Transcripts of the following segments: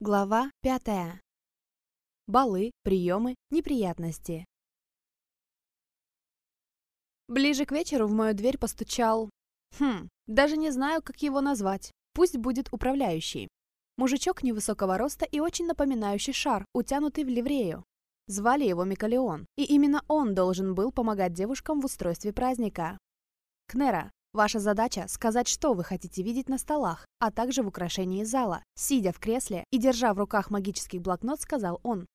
Глава 5. Балы, приемы, неприятности. Ближе к вечеру в мою дверь постучал... Хм, даже не знаю, как его назвать. Пусть будет управляющий. Мужичок невысокого роста и очень напоминающий шар, утянутый в ливрею. Звали его Микалеон, и именно он должен был помогать девушкам в устройстве праздника. Кнера, Ваша задача – сказать, что вы хотите видеть на столах, а также в украшении зала. Сидя в кресле и держа в руках магический блокнот, сказал он.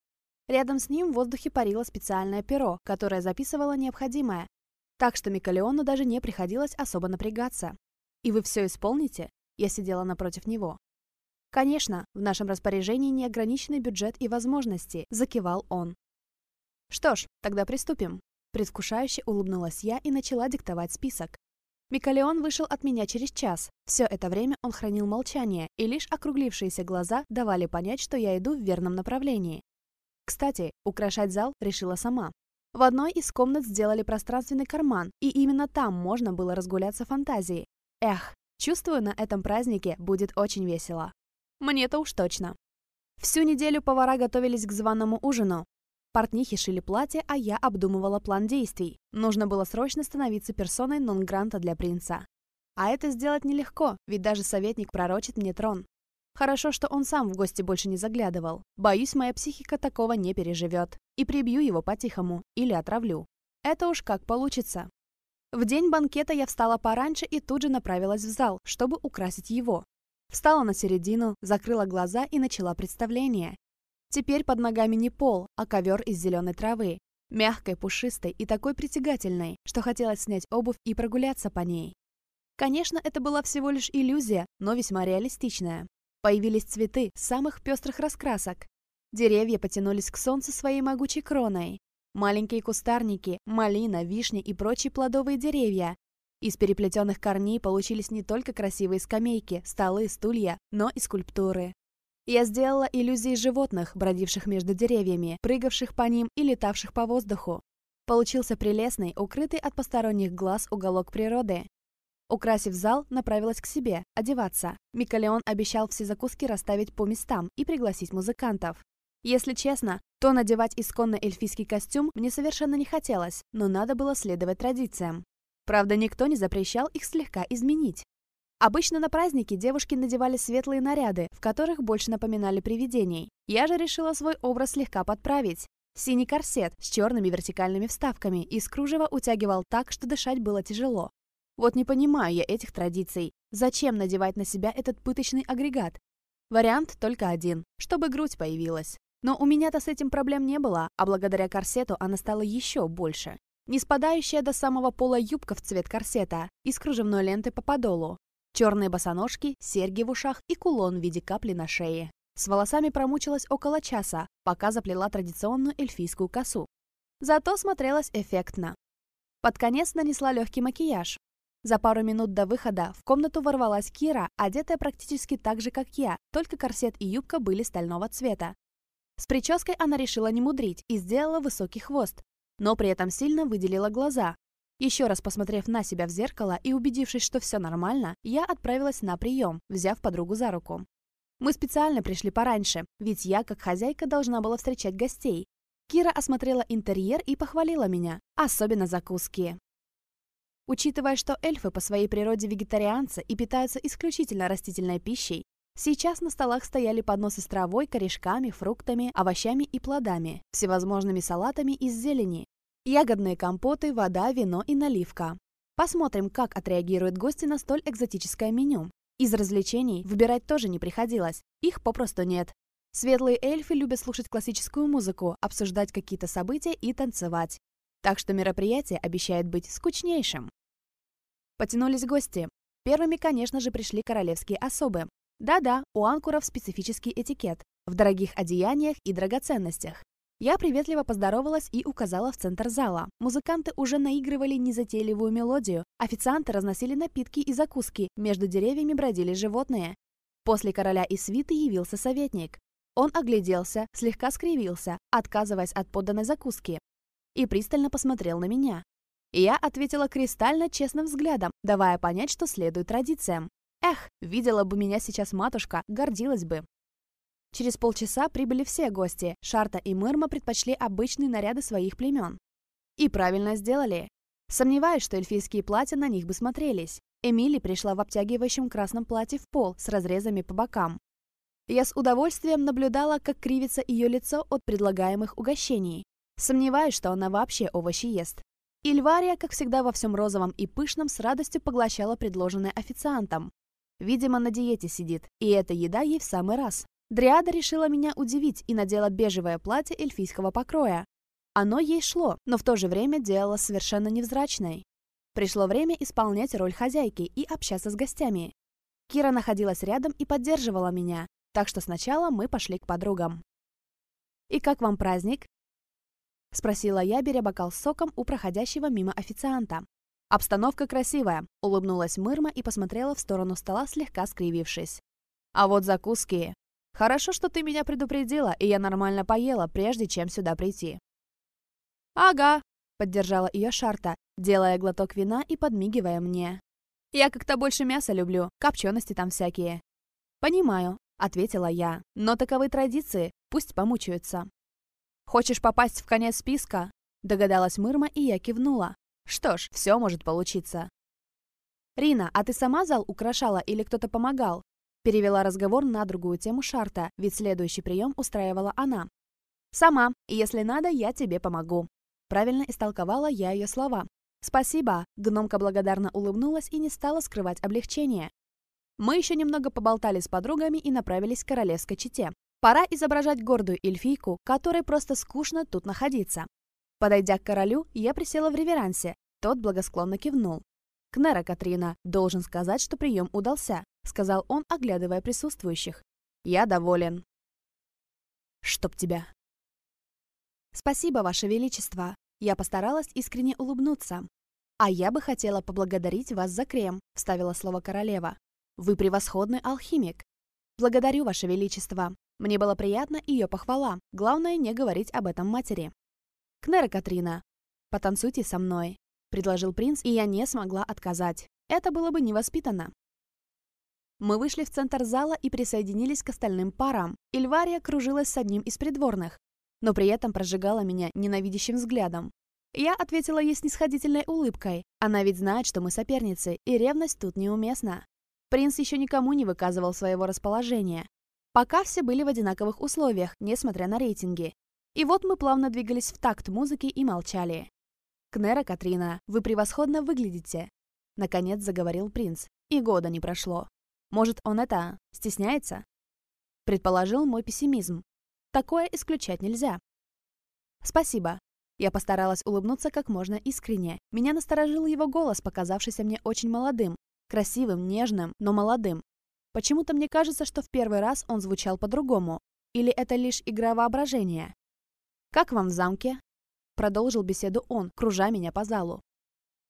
Рядом с ним в воздухе парило специальное перо, которое записывало необходимое. Так что Микалеону даже не приходилось особо напрягаться. «И вы все исполните?» Я сидела напротив него. «Конечно, в нашем распоряжении неограниченный бюджет и возможности», – закивал он. «Что ж, тогда приступим». Предвкушающе улыбнулась я и начала диктовать список. Микалеон вышел от меня через час. Все это время он хранил молчание, и лишь округлившиеся глаза давали понять, что я иду в верном направлении. Кстати, украшать зал решила сама. В одной из комнат сделали пространственный карман, и именно там можно было разгуляться фантазией. Эх, чувствую, на этом празднике будет очень весело. Мне-то уж точно. Всю неделю повара готовились к званому ужину. Портнихи шили платье, а я обдумывала план действий. Нужно было срочно становиться персоной нон-гранта для принца. А это сделать нелегко, ведь даже советник пророчит мне трон. Хорошо, что он сам в гости больше не заглядывал. Боюсь, моя психика такого не переживет. И прибью его по-тихому. Или отравлю. Это уж как получится. В день банкета я встала пораньше и тут же направилась в зал, чтобы украсить его. Встала на середину, закрыла глаза и начала представление. Теперь под ногами не пол, а ковер из зеленой травы, мягкой, пушистой и такой притягательной, что хотелось снять обувь и прогуляться по ней. Конечно, это была всего лишь иллюзия, но весьма реалистичная. Появились цветы самых пестрых раскрасок. Деревья потянулись к солнцу своей могучей кроной. Маленькие кустарники, малина, вишни и прочие плодовые деревья. Из переплетенных корней получились не только красивые скамейки, столы, стулья, но и скульптуры. Я сделала иллюзии животных, бродивших между деревьями, прыгавших по ним и летавших по воздуху. Получился прелестный, укрытый от посторонних глаз уголок природы. Украсив зал, направилась к себе, одеваться. Микалеон обещал все закуски расставить по местам и пригласить музыкантов. Если честно, то надевать исконно эльфийский костюм мне совершенно не хотелось, но надо было следовать традициям. Правда, никто не запрещал их слегка изменить. Обычно на праздники девушки надевали светлые наряды, в которых больше напоминали привидений. Я же решила свой образ слегка подправить. Синий корсет с черными вертикальными вставками из кружева утягивал так, что дышать было тяжело. Вот не понимаю я этих традиций. Зачем надевать на себя этот пыточный агрегат? Вариант только один, чтобы грудь появилась. Но у меня-то с этим проблем не было, а благодаря корсету она стала еще больше. Не спадающая до самого пола юбка в цвет корсета и с кружевной ленты по подолу, черные босоножки, серьги в ушах и кулон в виде капли на шее. С волосами промучилась около часа, пока заплела традиционную эльфийскую косу. Зато смотрелась эффектно. Под конец нанесла легкий макияж. За пару минут до выхода в комнату ворвалась Кира, одетая практически так же, как я, только корсет и юбка были стального цвета. С прической она решила не мудрить и сделала высокий хвост, но при этом сильно выделила глаза, еще раз посмотрев на себя в зеркало и убедившись, что все нормально, я отправилась на прием, взяв подругу за руку. Мы специально пришли пораньше, ведь я, как хозяйка, должна была встречать гостей. Кира осмотрела интерьер и похвалила меня, особенно закуски. Учитывая, что эльфы по своей природе вегетарианцы и питаются исключительно растительной пищей, сейчас на столах стояли подносы с травой, корешками, фруктами, овощами и плодами, всевозможными салатами из зелени, Ягодные компоты, вода, вино и наливка. Посмотрим, как отреагируют гости на столь экзотическое меню. Из развлечений выбирать тоже не приходилось, их попросту нет. Светлые эльфы любят слушать классическую музыку, обсуждать какие-то события и танцевать. Так что мероприятие обещает быть скучнейшим. Потянулись гости. Первыми, конечно же, пришли королевские особы. Да-да, у анкуров специфический этикет. В дорогих одеяниях и драгоценностях. Я приветливо поздоровалась и указала в центр зала. Музыканты уже наигрывали незатейливую мелодию. Официанты разносили напитки и закуски. Между деревьями бродили животные. После короля и свиты явился советник. Он огляделся, слегка скривился, отказываясь от подданной закуски. И пристально посмотрел на меня. Я ответила кристально честным взглядом, давая понять, что следует традициям. Эх, видела бы меня сейчас матушка, гордилась бы. Через полчаса прибыли все гости. Шарта и Мырма предпочли обычные наряды своих племен. И правильно сделали. Сомневаюсь, что эльфийские платья на них бы смотрелись. Эмили пришла в обтягивающем красном платье в пол с разрезами по бокам. Я с удовольствием наблюдала, как кривится ее лицо от предлагаемых угощений. Сомневаюсь, что она вообще овощи ест. Ильвария, как всегда во всем розовом и пышном, с радостью поглощала предложенное официантом. Видимо, на диете сидит, и эта еда ей в самый раз. Дриада решила меня удивить и надела бежевое платье эльфийского покроя. Оно ей шло, но в то же время делало совершенно невзрачной. Пришло время исполнять роль хозяйки и общаться с гостями. Кира находилась рядом и поддерживала меня, так что сначала мы пошли к подругам. «И как вам праздник?» — спросила я, беря бокал с соком у проходящего мимо официанта. «Обстановка красивая», — улыбнулась Мырма и посмотрела в сторону стола, слегка скривившись. «А вот закуски. Хорошо, что ты меня предупредила, и я нормально поела, прежде чем сюда прийти. Ага, поддержала ее Шарта, делая глоток вина и подмигивая мне. Я как-то больше мяса люблю, копчености там всякие. Понимаю, ответила я, но таковы традиции, пусть помучаются. Хочешь попасть в конец списка? Догадалась Мырма, и я кивнула. Что ж, все может получиться. «Рина, а ты сама зал украшала или кто-то помогал?» Перевела разговор на другую тему шарта, ведь следующий прием устраивала она. «Сама, если надо, я тебе помогу». Правильно истолковала я ее слова. «Спасибо!» – гномка благодарно улыбнулась и не стала скрывать облегчение. Мы еще немного поболтали с подругами и направились к королевской чете. Пора изображать гордую эльфийку, которой просто скучно тут находиться. Подойдя к королю, я присела в реверансе. Тот благосклонно кивнул. «Кнера Катрина, должен сказать, что прием удался сказал он, оглядывая присутствующих. «Я доволен». «Чтоб тебя». «Спасибо, Ваше Величество. Я постаралась искренне улыбнуться. А я бы хотела поблагодарить вас за крем», — вставила слово королева. «Вы превосходный алхимик. Благодарю, Ваше Величество. Мне было приятно ее похвала. Главное, не говорить об этом матери». «Кнера Катрина, потанцуйте со мной», — предложил принц, и я не смогла отказать. Это было бы невоспитанно. Мы вышли в центр зала и присоединились к остальным парам. Ильвария кружилась с одним из придворных, но при этом прожигала меня ненавидящим взглядом. Я ответила ей снисходительной улыбкой. Она ведь знает, что мы соперницы, и ревность тут неуместна. Принц еще никому не выказывал своего расположения. Пока все были в одинаковых условиях, несмотря на рейтинги. И вот мы плавно двигались в такт музыки и молчали. «Кнера Катрина, вы превосходно выглядите!» Наконец заговорил принц, и года не прошло. Может, он это... стесняется? Предположил мой пессимизм. Такое исключать нельзя. Спасибо. Я постаралась улыбнуться как можно искренне. Меня насторожил его голос, показавшийся мне очень молодым. Красивым, нежным, но молодым. Почему-то мне кажется, что в первый раз он звучал по-другому. Или это лишь игра воображения? «Как вам в замке?» Продолжил беседу он, кружа меня по залу.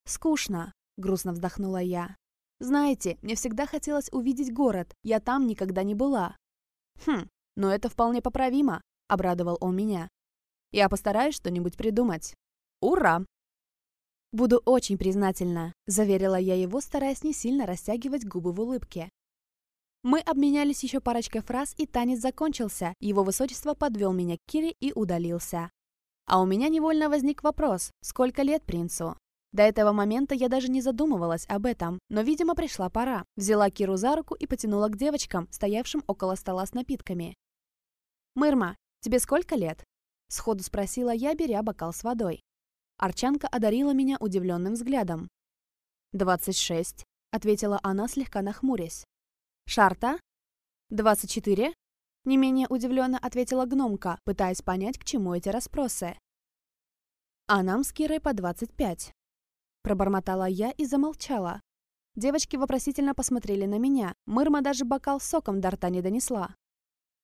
«Скучно», — грустно вздохнула я. Знаете, мне всегда хотелось увидеть город, я там никогда не была». «Хм, но это вполне поправимо», — обрадовал он меня. «Я постараюсь что-нибудь придумать». «Ура!» «Буду очень признательна», — заверила я его, стараясь не сильно растягивать губы в улыбке. Мы обменялись еще парочкой фраз, и танец закончился. Его высочество подвел меня к Кире и удалился. А у меня невольно возник вопрос, сколько лет принцу? До этого момента я даже не задумывалась об этом, но, видимо, пришла пора. Взяла Киру за руку и потянула к девочкам, стоявшим около стола с напитками. «Мырма, тебе сколько лет?» Сходу спросила я, беря бокал с водой. Арчанка одарила меня удивленным взглядом. «Двадцать шесть», — ответила она, слегка нахмурясь. «Шарта?» «Двадцать четыре?» Не менее удивленно ответила гномка, пытаясь понять, к чему эти расспросы. «А нам с Кирой по двадцать пять. Пробормотала я и замолчала. Девочки вопросительно посмотрели на меня. Мырма даже бокал соком до рта не донесла.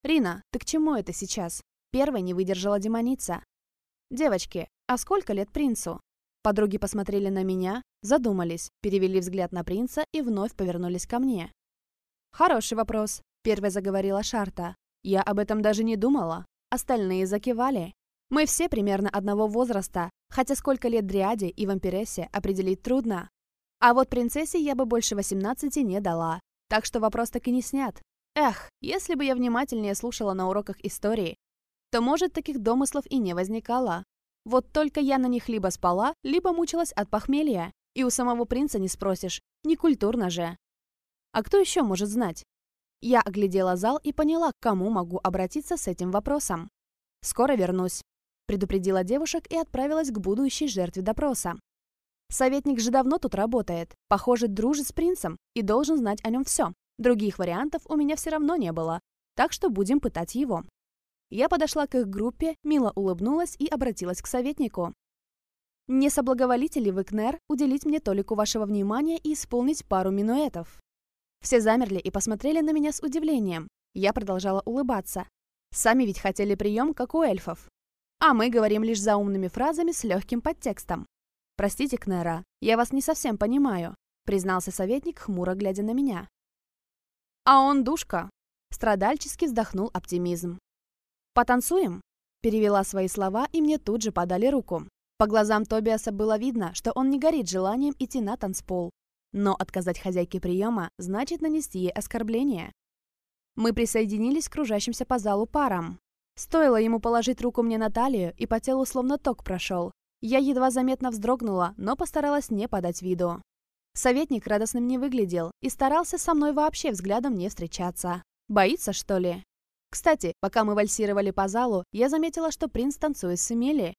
«Рина, ты к чему это сейчас?» Первой не выдержала демоница. «Девочки, а сколько лет принцу?» Подруги посмотрели на меня, задумались, перевели взгляд на принца и вновь повернулись ко мне. «Хороший вопрос», — Первая заговорила Шарта. «Я об этом даже не думала. Остальные закивали. Мы все примерно одного возраста, хотя сколько лет Дриаде и вампирессе определить трудно. А вот принцессе я бы больше 18 не дала, так что вопрос так и не снят. Эх, если бы я внимательнее слушала на уроках истории, то, может, таких домыслов и не возникало. Вот только я на них либо спала, либо мучилась от похмелья. И у самого принца не спросишь, не культурно же. А кто еще может знать? Я оглядела зал и поняла, к кому могу обратиться с этим вопросом. Скоро вернусь предупредила девушек и отправилась к будущей жертве допроса. Советник же давно тут работает, похоже, дружит с принцем и должен знать о нем все. Других вариантов у меня все равно не было, так что будем пытать его. Я подошла к их группе, мило улыбнулась и обратилась к советнику. Не соблаговолите ли вы, Кнер, уделить мне толику вашего внимания и исполнить пару минуэтов? Все замерли и посмотрели на меня с удивлением. Я продолжала улыбаться. Сами ведь хотели прием, как у эльфов. А мы говорим лишь заумными фразами с легким подтекстом. «Простите, Кнера, я вас не совсем понимаю», признался советник, хмуро глядя на меня. «А он душка!» Страдальчески вздохнул оптимизм. «Потанцуем?» Перевела свои слова, и мне тут же подали руку. По глазам Тобиаса было видно, что он не горит желанием идти на танцпол. Но отказать хозяйке приема значит нанести ей оскорбление. Мы присоединились к кружащимся по залу парам. Стоило ему положить руку мне на талию, и по телу словно ток прошел. Я едва заметно вздрогнула, но постаралась не подать виду. Советник радостным не выглядел и старался со мной вообще взглядом не встречаться. Боится, что ли? Кстати, пока мы вальсировали по залу, я заметила, что принц танцует с Эмили.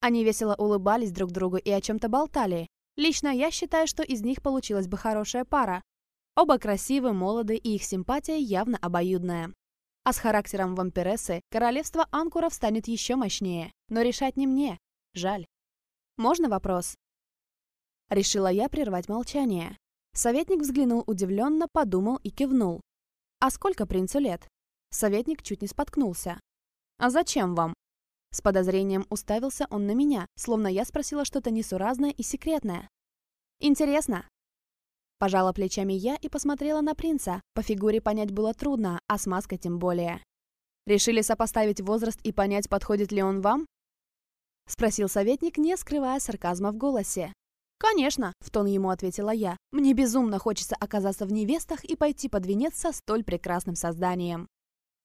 Они весело улыбались друг другу и о чем-то болтали. Лично я считаю, что из них получилась бы хорошая пара. Оба красивы, молоды, и их симпатия явно обоюдная. А с характером вампирессы королевство Анкуров станет еще мощнее. Но решать не мне. Жаль. Можно вопрос? Решила я прервать молчание. Советник взглянул удивленно, подумал и кивнул. «А сколько принцу лет?» Советник чуть не споткнулся. «А зачем вам?» С подозрением уставился он на меня, словно я спросила что-то несуразное и секретное. «Интересно, Пожала плечами я и посмотрела на принца. По фигуре понять было трудно, а с маской тем более. «Решили сопоставить возраст и понять, подходит ли он вам?» Спросил советник, не скрывая сарказма в голосе. «Конечно», — в тон ему ответила я. «Мне безумно хочется оказаться в невестах и пойти под венец со столь прекрасным созданием».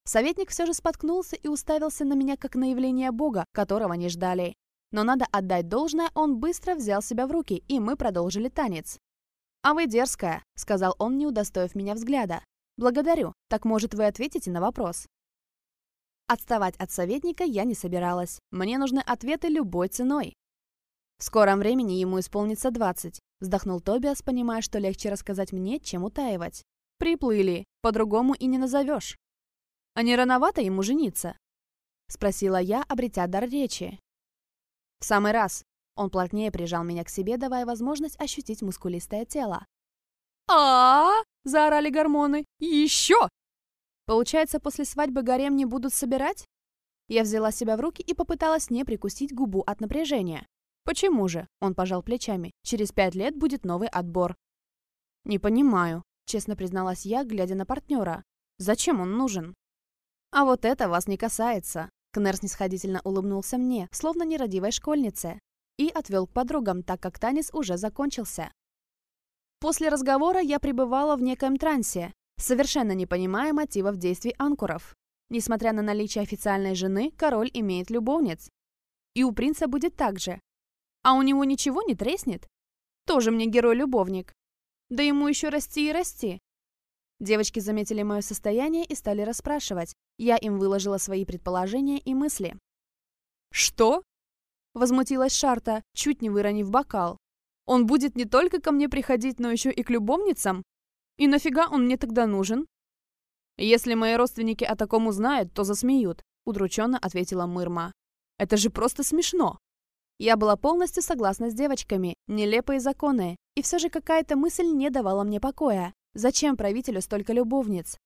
Советник все же споткнулся и уставился на меня как на явление Бога, которого не ждали. Но надо отдать должное, он быстро взял себя в руки, и мы продолжили танец. «А вы дерзкая», — сказал он, не удостоив меня взгляда. «Благодарю. Так, может, вы ответите на вопрос?» Отставать от советника я не собиралась. Мне нужны ответы любой ценой. В скором времени ему исполнится 20. Вздохнул Тобиас, понимая, что легче рассказать мне, чем утаивать. Приплыли. По-другому и не назовешь. А не рановато ему жениться? Спросила я, обретя дар речи. В самый раз. Он плотнее прижал меня к себе, давая возможность ощутить мускулистое тело. а, -а, -а заорали гормоны. «Еще!» «Получается, после свадьбы гарем не будут собирать?» Я взяла себя в руки и попыталась не прикусить губу от напряжения. «Почему же?» — он пожал плечами. «Через пять лет будет новый отбор». «Не понимаю», — честно призналась я, глядя на партнера. «Зачем он нужен?» «А вот это вас не касается», — Кнер снисходительно улыбнулся мне, словно нерадивой школьнице и отвел к подругам, так как танец уже закончился. После разговора я пребывала в некоем трансе, совершенно не понимая мотивов действий анкуров. Несмотря на наличие официальной жены, король имеет любовниц. И у принца будет так же. А у него ничего не треснет? Тоже мне герой-любовник. Да ему еще расти и расти. Девочки заметили мое состояние и стали расспрашивать. Я им выложила свои предположения и мысли. «Что? возмутилась Шарта, чуть не выронив бокал. «Он будет не только ко мне приходить, но еще и к любовницам? И нафига он мне тогда нужен?» «Если мои родственники о таком узнают, то засмеют», — удрученно ответила Мырма. «Это же просто смешно!» Я была полностью согласна с девочками, нелепые законы, и все же какая-то мысль не давала мне покоя. Зачем правителю столько любовниц?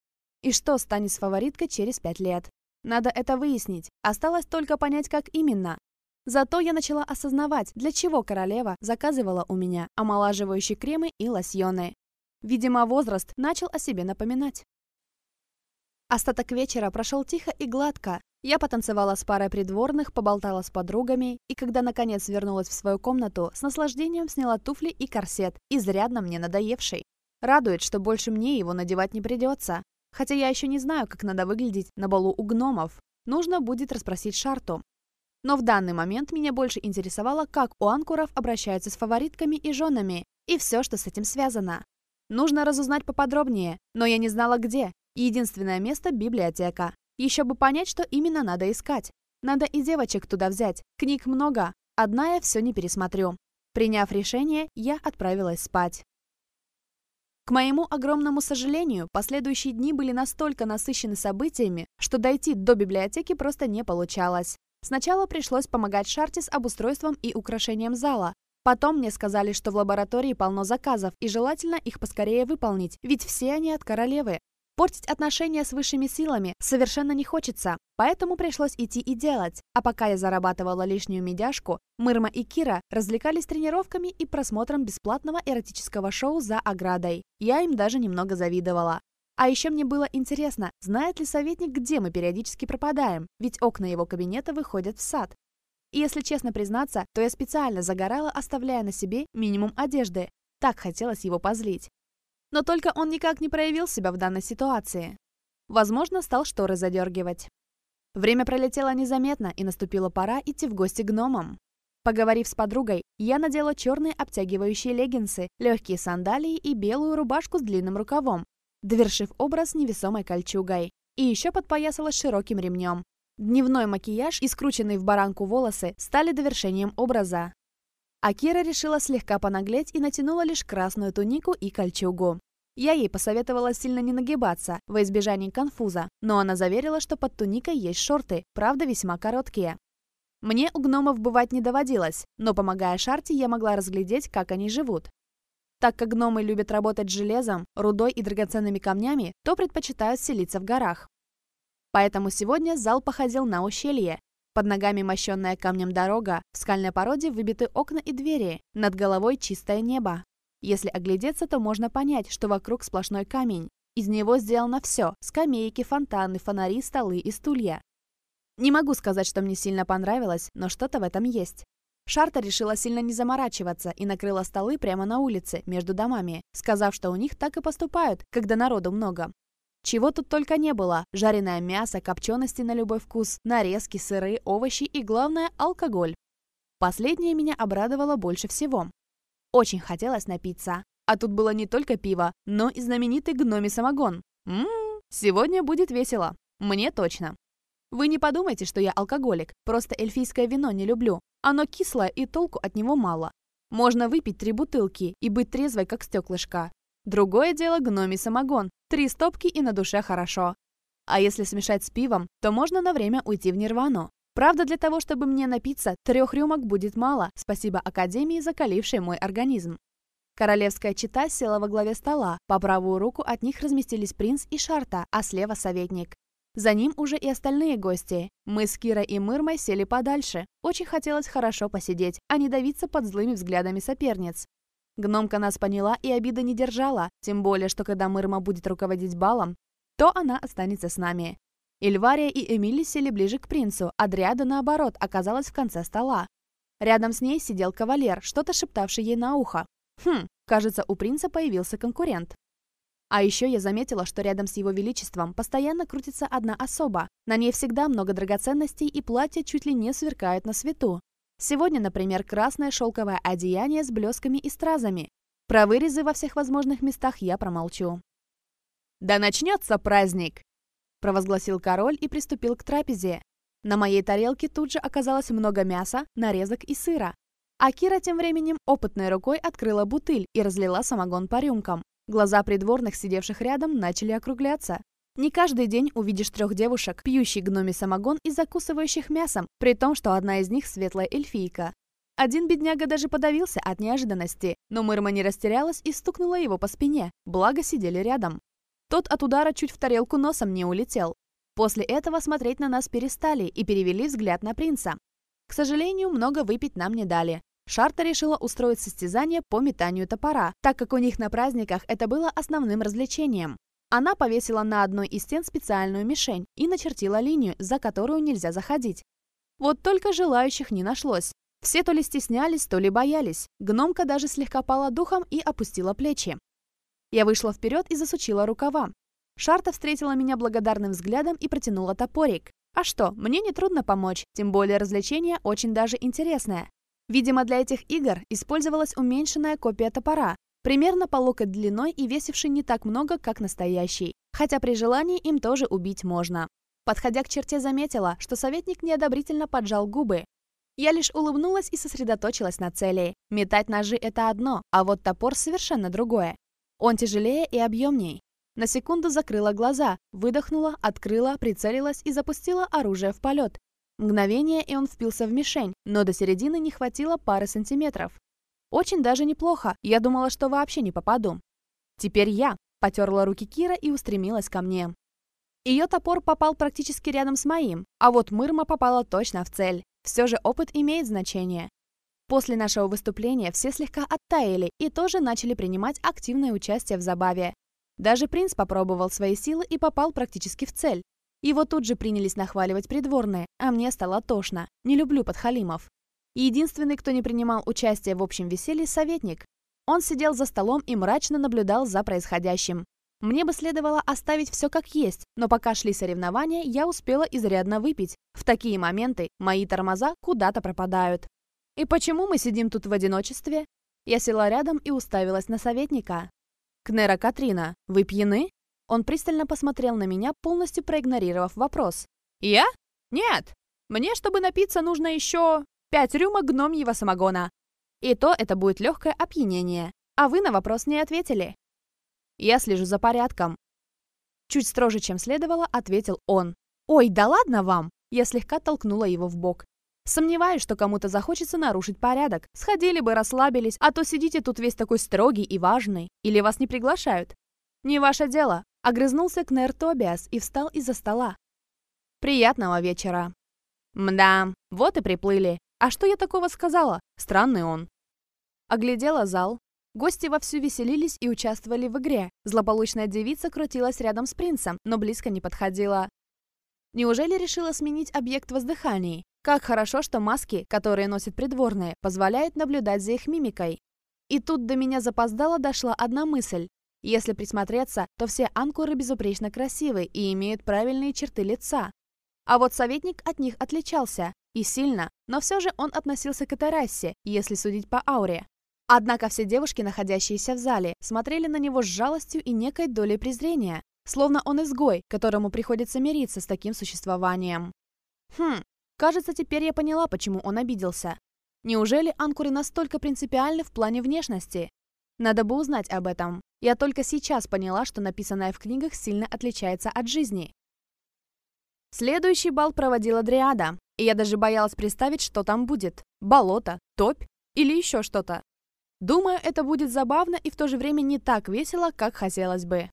И что станет с фавориткой через пять лет? Надо это выяснить, осталось только понять, как именно. Зато я начала осознавать, для чего королева заказывала у меня омолаживающие кремы и лосьоны. Видимо, возраст начал о себе напоминать. Остаток вечера прошел тихо и гладко. Я потанцевала с парой придворных, поболтала с подругами, и когда наконец вернулась в свою комнату, с наслаждением сняла туфли и корсет, изрядно мне надоевший. Радует, что больше мне его надевать не придется. Хотя я еще не знаю, как надо выглядеть на балу у гномов. Нужно будет расспросить Шарту. Но в данный момент меня больше интересовало, как у анкуров обращаются с фаворитками и женами, и все, что с этим связано. Нужно разузнать поподробнее, но я не знала где. Единственное место – библиотека. Еще бы понять, что именно надо искать. Надо и девочек туда взять, книг много, одна я все не пересмотрю. Приняв решение, я отправилась спать. К моему огромному сожалению, последующие дни были настолько насыщены событиями, что дойти до библиотеки просто не получалось. Сначала пришлось помогать Шарте с обустройством и украшением зала. Потом мне сказали, что в лаборатории полно заказов, и желательно их поскорее выполнить, ведь все они от королевы. Портить отношения с высшими силами совершенно не хочется, поэтому пришлось идти и делать. А пока я зарабатывала лишнюю медяшку, Мырма и Кира развлекались тренировками и просмотром бесплатного эротического шоу за оградой. Я им даже немного завидовала. А еще мне было интересно, знает ли советник, где мы периодически пропадаем, ведь окна его кабинета выходят в сад. И если честно признаться, то я специально загорала, оставляя на себе минимум одежды. Так хотелось его позлить. Но только он никак не проявил себя в данной ситуации. Возможно, стал шторы задергивать. Время пролетело незаметно, и наступила пора идти в гости к гномам. Поговорив с подругой, я надела черные обтягивающие леггинсы, легкие сандалии и белую рубашку с длинным рукавом, довершив образ невесомой кольчугой. И еще подпоясалась широким ремнем. Дневной макияж и скрученные в баранку волосы стали довершением образа. Акира решила слегка понаглеть и натянула лишь красную тунику и кольчугу. Я ей посоветовала сильно не нагибаться, во избежание конфуза, но она заверила, что под туникой есть шорты, правда весьма короткие. Мне у гномов бывать не доводилось, но помогая Шарти, я могла разглядеть, как они живут. Так как гномы любят работать железом, рудой и драгоценными камнями, то предпочитают селиться в горах. Поэтому сегодня зал походил на ущелье. Под ногами мощенная камнем дорога, в скальной породе выбиты окна и двери, над головой чистое небо. Если оглядеться, то можно понять, что вокруг сплошной камень. Из него сделано все – скамейки, фонтаны, фонари, столы и стулья. Не могу сказать, что мне сильно понравилось, но что-то в этом есть. Шарта решила сильно не заморачиваться и накрыла столы прямо на улице, между домами, сказав, что у них так и поступают, когда народу много. Чего тут только не было. Жареное мясо, копчености на любой вкус, нарезки, сыры, овощи и, главное, алкоголь. Последнее меня обрадовало больше всего. Очень хотелось напиться. А тут было не только пиво, но и знаменитый гноми самогон. Ммм, сегодня будет весело. Мне точно. Вы не подумайте, что я алкоголик, просто эльфийское вино не люблю. Оно кислое и толку от него мало. Можно выпить три бутылки и быть трезвой, как стеклышко. Другое дело гноми самогон. Три стопки и на душе хорошо. А если смешать с пивом, то можно на время уйти в нирвану. Правда, для того, чтобы мне напиться, трех рюмок будет мало, спасибо Академии, закалившей мой организм. Королевская чита села во главе стола, по правую руку от них разместились принц и Шарта, а слева советник. За ним уже и остальные гости. Мы с Кирой и Мырмой сели подальше. Очень хотелось хорошо посидеть, а не давиться под злыми взглядами соперниц. Гномка нас поняла и обида не держала, тем более, что когда Мырма будет руководить балом, то она останется с нами. Ильвария и Эмили сели ближе к принцу, а Дриада, наоборот, оказалась в конце стола. Рядом с ней сидел кавалер, что-то шептавший ей на ухо. Хм, кажется, у принца появился конкурент. А еще я заметила, что рядом с его величеством постоянно крутится одна особа. На ней всегда много драгоценностей и платье чуть ли не сверкает на свету. Сегодня, например, красное шелковое одеяние с блесками и стразами. Про вырезы во всех возможных местах я промолчу. «Да начнется праздник!» – провозгласил король и приступил к трапезе. На моей тарелке тут же оказалось много мяса, нарезок и сыра. А Кира тем временем опытной рукой открыла бутыль и разлила самогон по рюмкам. Глаза придворных, сидевших рядом, начали округляться. Не каждый день увидишь трех девушек, пьющих гноми самогон и закусывающих мясом, при том, что одна из них светлая эльфийка. Один бедняга даже подавился от неожиданности, но Мырма не растерялась и стукнула его по спине, благо сидели рядом. Тот от удара чуть в тарелку носом не улетел. После этого смотреть на нас перестали и перевели взгляд на принца. К сожалению, много выпить нам не дали, Шарта решила устроить состязание по метанию топора, так как у них на праздниках это было основным развлечением. Она повесила на одной из стен специальную мишень и начертила линию, за которую нельзя заходить. Вот только желающих не нашлось. Все то ли стеснялись, то ли боялись. Гномка даже слегка пала духом и опустила плечи. Я вышла вперед и засучила рукава. Шарта встретила меня благодарным взглядом и протянула топорик. А что, мне нетрудно помочь, тем более развлечение очень даже интересное. Видимо, для этих игр использовалась уменьшенная копия топора, примерно по локоть длиной и весивший не так много, как настоящий. Хотя при желании им тоже убить можно. Подходя к черте, заметила, что советник неодобрительно поджал губы. Я лишь улыбнулась и сосредоточилась на цели. Метать ножи – это одно, а вот топор – совершенно другое. Он тяжелее и объемней. На секунду закрыла глаза, выдохнула, открыла, прицелилась и запустила оружие в полет, Мгновение, и он впился в мишень, но до середины не хватило пары сантиметров. Очень даже неплохо, я думала, что вообще не попаду. Теперь я потерла руки Кира и устремилась ко мне. Ее топор попал практически рядом с моим, а вот Мырма попала точно в цель. Все же опыт имеет значение. После нашего выступления все слегка оттаяли и тоже начали принимать активное участие в забаве. Даже принц попробовал свои силы и попал практически в цель, его тут же принялись нахваливать придворные, а мне стало тошно. Не люблю подхалимов. Единственный, кто не принимал участие в общем веселье, советник. Он сидел за столом и мрачно наблюдал за происходящим. Мне бы следовало оставить все как есть, но пока шли соревнования, я успела изрядно выпить. В такие моменты мои тормоза куда-то пропадают. И почему мы сидим тут в одиночестве? Я села рядом и уставилась на советника. «Кнера Катрина, вы пьяны?» Он пристально посмотрел на меня, полностью проигнорировав вопрос. «Я? Нет! Мне, чтобы напиться, нужно еще пять рюмок гномьего самогона. И то это будет легкое опьянение. А вы на вопрос не ответили». «Я слежу за порядком». Чуть строже, чем следовало, ответил он. «Ой, да ладно вам!» Я слегка толкнула его в бок. Сомневаюсь, что кому-то захочется нарушить порядок. Сходили бы, расслабились, а то сидите тут весь такой строгий и важный. Или вас не приглашают. Не ваше дело. Огрызнулся Кнер Тобиас и встал из-за стола. «Приятного вечера!» «Мда, вот и приплыли. А что я такого сказала? Странный он!» Оглядела зал. Гости вовсю веселились и участвовали в игре. Злополучная девица крутилась рядом с принцем, но близко не подходила. Неужели решила сменить объект воздыханий? Как хорошо, что маски, которые носят придворные, позволяют наблюдать за их мимикой. И тут до меня запоздала дошла одна мысль. Если присмотреться, то все анкуры безупречно красивы и имеют правильные черты лица. А вот советник от них отличался, и сильно, но все же он относился к этой расе, если судить по ауре. Однако все девушки, находящиеся в зале, смотрели на него с жалостью и некой долей презрения, словно он изгой, которому приходится мириться с таким существованием. Хм, кажется, теперь я поняла, почему он обиделся. Неужели анкуры настолько принципиальны в плане внешности? Надо бы узнать об этом. Я только сейчас поняла, что написанное в книгах сильно отличается от жизни. Следующий бал проводила Дриада, и я даже боялась представить, что там будет. Болото, топь или еще что-то. Думаю, это будет забавно и в то же время не так весело, как хотелось бы.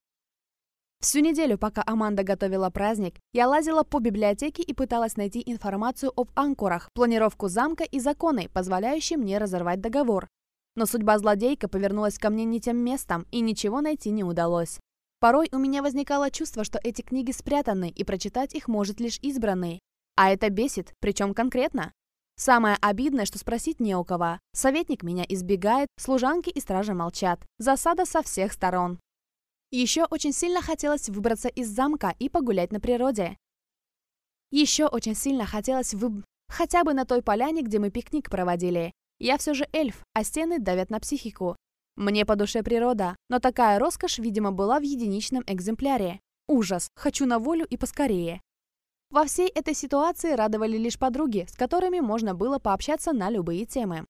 Всю неделю, пока Аманда готовила праздник, я лазила по библиотеке и пыталась найти информацию об анкорах, планировку замка и законы, позволяющие мне разорвать договор. Но судьба злодейка повернулась ко мне не тем местом, и ничего найти не удалось. Порой у меня возникало чувство, что эти книги спрятаны, и прочитать их может лишь избранный. А это бесит, причем конкретно. Самое обидное, что спросить не у кого. Советник меня избегает, служанки и стражи молчат. Засада со всех сторон. Еще очень сильно хотелось выбраться из замка и погулять на природе. Еще очень сильно хотелось выб... хотя бы на той поляне, где мы пикник проводили. Я все же эльф, а стены давят на психику. Мне по душе природа, но такая роскошь, видимо, была в единичном экземпляре. Ужас, хочу на волю и поскорее. Во всей этой ситуации радовали лишь подруги, с которыми можно было пообщаться на любые темы.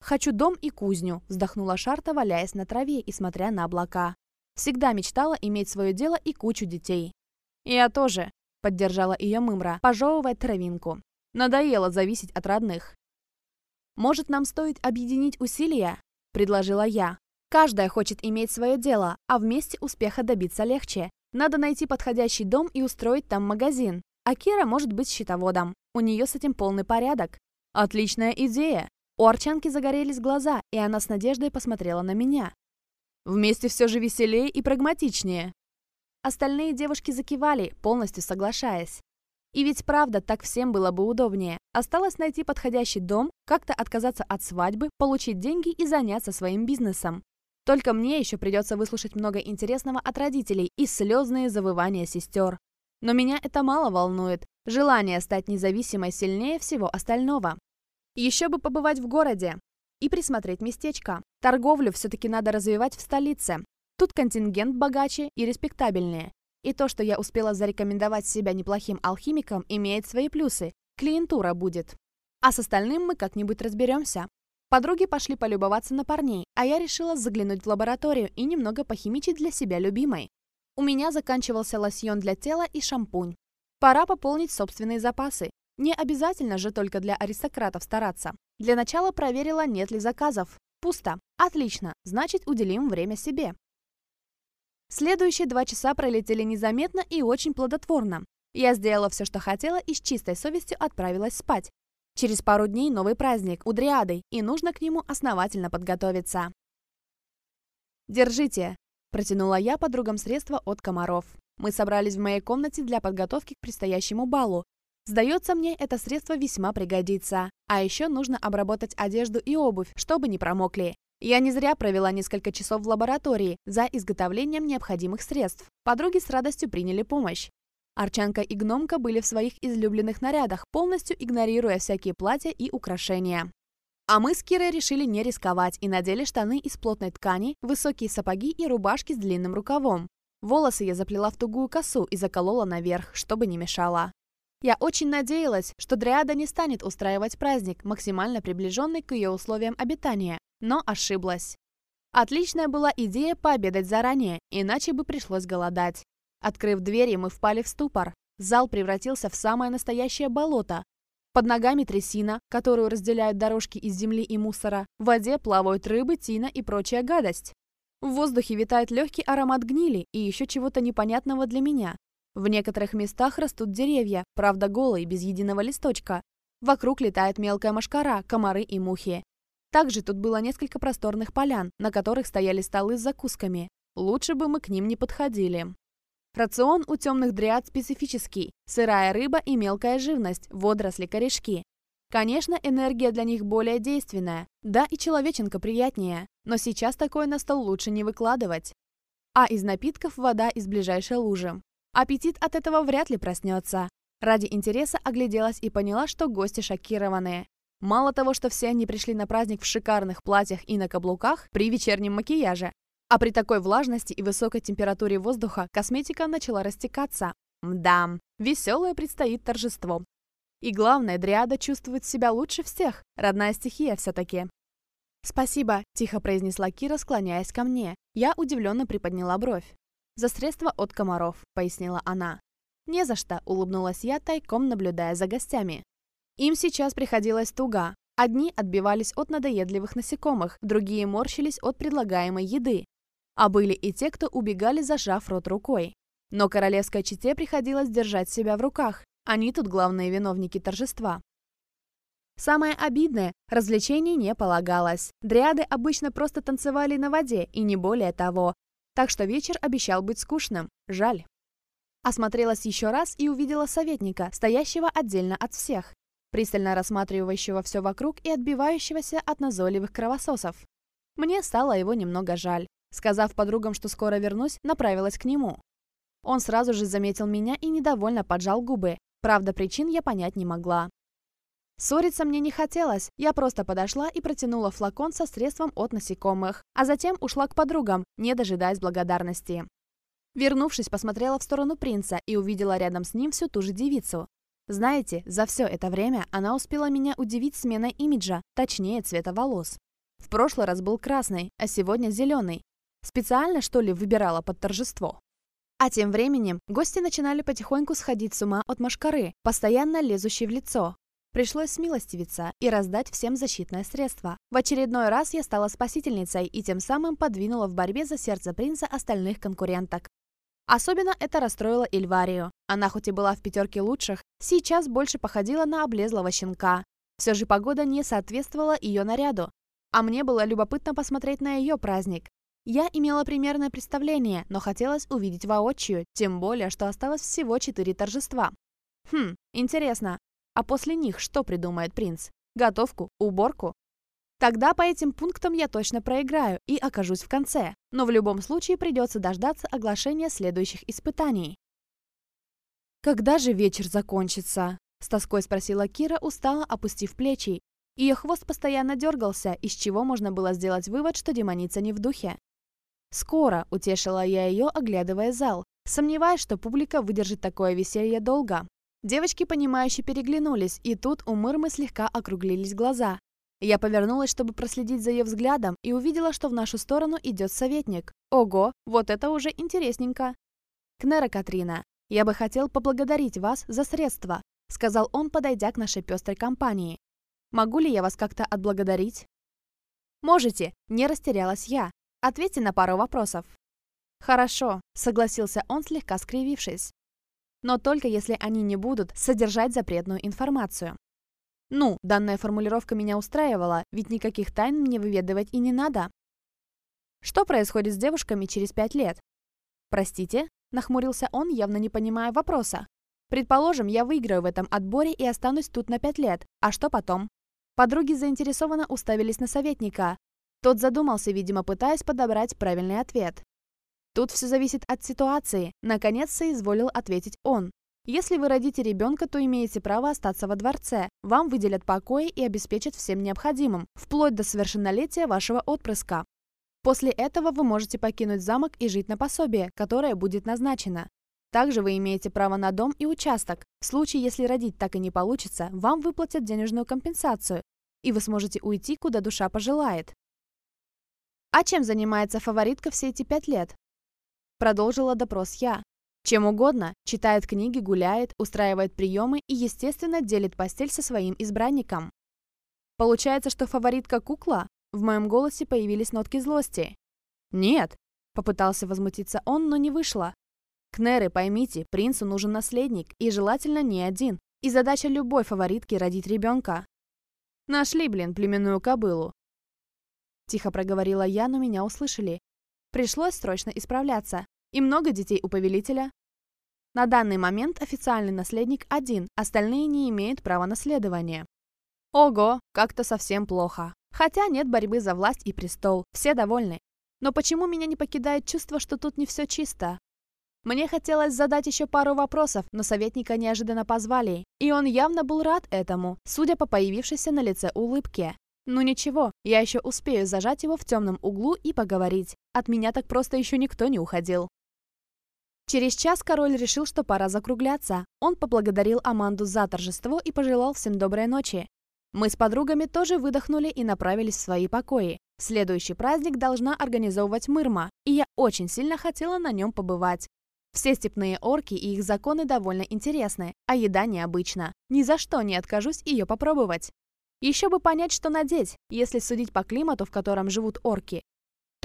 «Хочу дом и кузню», – вздохнула Шарта, валяясь на траве и смотря на облака. Всегда мечтала иметь свое дело и кучу детей. «Я тоже», – поддержала ее Мымра, пожевывая травинку. «Надоело зависеть от родных. «Может, нам стоит объединить усилия?» – предложила я. «Каждая хочет иметь свое дело, а вместе успеха добиться легче. Надо найти подходящий дом и устроить там магазин. А Кира может быть счетоводом. У нее с этим полный порядок». «Отличная идея!» У Арчанки загорелись глаза, и она с надеждой посмотрела на меня. «Вместе все же веселее и прагматичнее». Остальные девушки закивали, полностью соглашаясь. И ведь правда, так всем было бы удобнее. Осталось найти подходящий дом, как-то отказаться от свадьбы, получить деньги и заняться своим бизнесом. Только мне еще придется выслушать много интересного от родителей и слезные завывания сестер. Но меня это мало волнует. Желание стать независимой сильнее всего остального. Еще бы побывать в городе и присмотреть местечко. Торговлю все-таки надо развивать в столице. Тут контингент богаче и респектабельнее. И то, что я успела зарекомендовать себя неплохим алхимиком, имеет свои плюсы. Клиентура будет. А с остальным мы как-нибудь разберемся. Подруги пошли полюбоваться на парней, а я решила заглянуть в лабораторию и немного похимичить для себя любимой. У меня заканчивался лосьон для тела и шампунь. Пора пополнить собственные запасы. Не обязательно же только для аристократов стараться. Для начала проверила, нет ли заказов. Пусто. Отлично, значит, уделим время себе. Следующие два часа пролетели незаметно и очень плодотворно. Я сделала все, что хотела, и с чистой совестью отправилась спать. Через пару дней новый праздник у Дриады, и нужно к нему основательно подготовиться. «Держите!» – протянула я подругам средства от комаров. Мы собрались в моей комнате для подготовки к предстоящему балу. Сдается мне, это средство весьма пригодится. А еще нужно обработать одежду и обувь, чтобы не промокли. Я не зря провела несколько часов в лаборатории за изготовлением необходимых средств. Подруги с радостью приняли помощь. Арчанка и гномка были в своих излюбленных нарядах, полностью игнорируя всякие платья и украшения. А мы с Кирой решили не рисковать и надели штаны из плотной ткани, высокие сапоги и рубашки с длинным рукавом. Волосы я заплела в тугую косу и заколола наверх, чтобы не мешала. Я очень надеялась, что Дриада не станет устраивать праздник, максимально приближенный к ее условиям обитания, но ошиблась. Отличная была идея пообедать заранее, иначе бы пришлось голодать. Открыв двери, мы впали в ступор. Зал превратился в самое настоящее болото. Под ногами трясина, которую разделяют дорожки из земли и мусора. В воде плавают рыбы, тина и прочая гадость. В воздухе витает легкий аромат гнили и еще чего-то непонятного для меня. В некоторых местах растут деревья, правда голые, без единого листочка. Вокруг летает мелкая мошкара, комары и мухи. Также тут было несколько просторных полян, на которых стояли столы с закусками. Лучше бы мы к ним не подходили. Рацион у темных дриад специфический. Сырая рыба и мелкая живность, водоросли, корешки. Конечно, энергия для них более действенная. Да, и человеченка приятнее. Но сейчас такое на стол лучше не выкладывать. А из напитков вода из ближайшей лужи. Аппетит от этого вряд ли проснется. Ради интереса огляделась и поняла, что гости шокированы. Мало того, что все они пришли на праздник в шикарных платьях и на каблуках при вечернем макияже. А при такой влажности и высокой температуре воздуха косметика начала растекаться. Мдам, веселое предстоит торжество. И главное, Дриада чувствует себя лучше всех. Родная стихия все-таки. «Спасибо», – тихо произнесла Кира, склоняясь ко мне. Я удивленно приподняла бровь. «За средства от комаров», – пояснила она. «Не за что», – улыбнулась я, тайком наблюдая за гостями. Им сейчас приходилось туго. Одни отбивались от надоедливых насекомых, другие морщились от предлагаемой еды. А были и те, кто убегали, зажав рот рукой. Но королевской чете приходилось держать себя в руках. Они тут главные виновники торжества. Самое обидное – развлечений не полагалось. Дриады обычно просто танцевали на воде, и не более того. Так что вечер обещал быть скучным. Жаль. Осмотрелась еще раз и увидела советника, стоящего отдельно от всех пристально рассматривающего все вокруг и отбивающегося от назойливых кровососов. Мне стало его немного жаль. Сказав подругам, что скоро вернусь, направилась к нему. Он сразу же заметил меня и недовольно поджал губы. Правда, причин я понять не могла. Ссориться мне не хотелось, я просто подошла и протянула флакон со средством от насекомых, а затем ушла к подругам, не дожидаясь благодарности. Вернувшись, посмотрела в сторону принца и увидела рядом с ним всю ту же девицу. Знаете, за все это время она успела меня удивить сменой имиджа, точнее цвета волос. В прошлый раз был красный, а сегодня зеленый. Специально, что ли, выбирала под торжество? А тем временем гости начинали потихоньку сходить с ума от машкары, постоянно лезущей в лицо. Пришлось смилостивиться и раздать всем защитное средство. В очередной раз я стала спасительницей и тем самым подвинула в борьбе за сердце принца остальных конкуренток. Особенно это расстроило Эльварию. Она хоть и была в пятерке лучших, сейчас больше походила на облезлого щенка. Все же погода не соответствовала ее наряду. А мне было любопытно посмотреть на ее праздник. Я имела примерное представление, но хотелось увидеть воочию, тем более, что осталось всего четыре торжества. Хм, интересно, а после них что придумает принц? Готовку, уборку, Тогда по этим пунктам я точно проиграю и окажусь в конце. Но в любом случае придется дождаться оглашения следующих испытаний. «Когда же вечер закончится?» – с тоской спросила Кира, устало опустив плечи. Ее хвост постоянно дергался, из чего можно было сделать вывод, что демоница не в духе. «Скоро», – утешила я ее, оглядывая зал, сомневаясь, что публика выдержит такое веселье долго. Девочки, понимающе переглянулись, и тут у Мырмы слегка округлились глаза. Я повернулась, чтобы проследить за ее взглядом, и увидела, что в нашу сторону идет советник. Ого, вот это уже интересненько. Кнера Катрина, я бы хотел поблагодарить вас за средства, сказал он, подойдя к нашей пестрой компании. Могу ли я вас как-то отблагодарить? Можете, не растерялась я. Ответьте на пару вопросов. Хорошо, согласился он, слегка скривившись. Но только если они не будут содержать запретную информацию. Ну, данная формулировка меня устраивала, ведь никаких тайн мне выведывать и не надо. Что происходит с девушками через пять лет? Простите, нахмурился он, явно не понимая вопроса. Предположим, я выиграю в этом отборе и останусь тут на пять лет. А что потом? Подруги заинтересованно уставились на советника. Тот задумался, видимо, пытаясь подобрать правильный ответ. Тут все зависит от ситуации, наконец соизволил ответить он. Если вы родите ребенка, то имеете право остаться во дворце. Вам выделят покой и обеспечат всем необходимым, вплоть до совершеннолетия вашего отпрыска. После этого вы можете покинуть замок и жить на пособие, которое будет назначено. Также вы имеете право на дом и участок. В случае, если родить так и не получится, вам выплатят денежную компенсацию, и вы сможете уйти, куда душа пожелает. А чем занимается фаворитка все эти пять лет? Продолжила допрос я. Чем угодно, читает книги, гуляет, устраивает приемы и, естественно, делит постель со своим избранником. Получается, что фаворитка кукла? В моем голосе появились нотки злости. Нет, попытался возмутиться он, но не вышло. Кнеры, поймите, принцу нужен наследник, и желательно не один, и задача любой фаворитки родить ребенка. Нашли, блин, племенную кобылу. Тихо проговорила я, но меня услышали. Пришлось срочно исправляться и много детей у повелителя. На данный момент официальный наследник один, а остальные не имеют права наследования. Ого, как-то совсем плохо. Хотя нет борьбы за власть и престол, все довольны. Но почему меня не покидает чувство, что тут не все чисто? Мне хотелось задать еще пару вопросов, но советника неожиданно позвали, и он явно был рад этому, судя по появившейся на лице улыбке. Ну ничего, я еще успею зажать его в темном углу и поговорить. От меня так просто еще никто не уходил. Через час король решил, что пора закругляться. Он поблагодарил Аманду за торжество и пожелал всем доброй ночи. Мы с подругами тоже выдохнули и направились в свои покои. Следующий праздник должна организовывать Мырма, и я очень сильно хотела на нем побывать. Все степные орки и их законы довольно интересны, а еда необычна. Ни за что не откажусь ее попробовать. Еще бы понять, что надеть, если судить по климату, в котором живут орки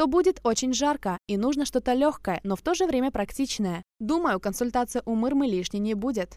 то будет очень жарко и нужно что-то легкое, но в то же время практичное. Думаю, консультация у Мырмы лишней не будет.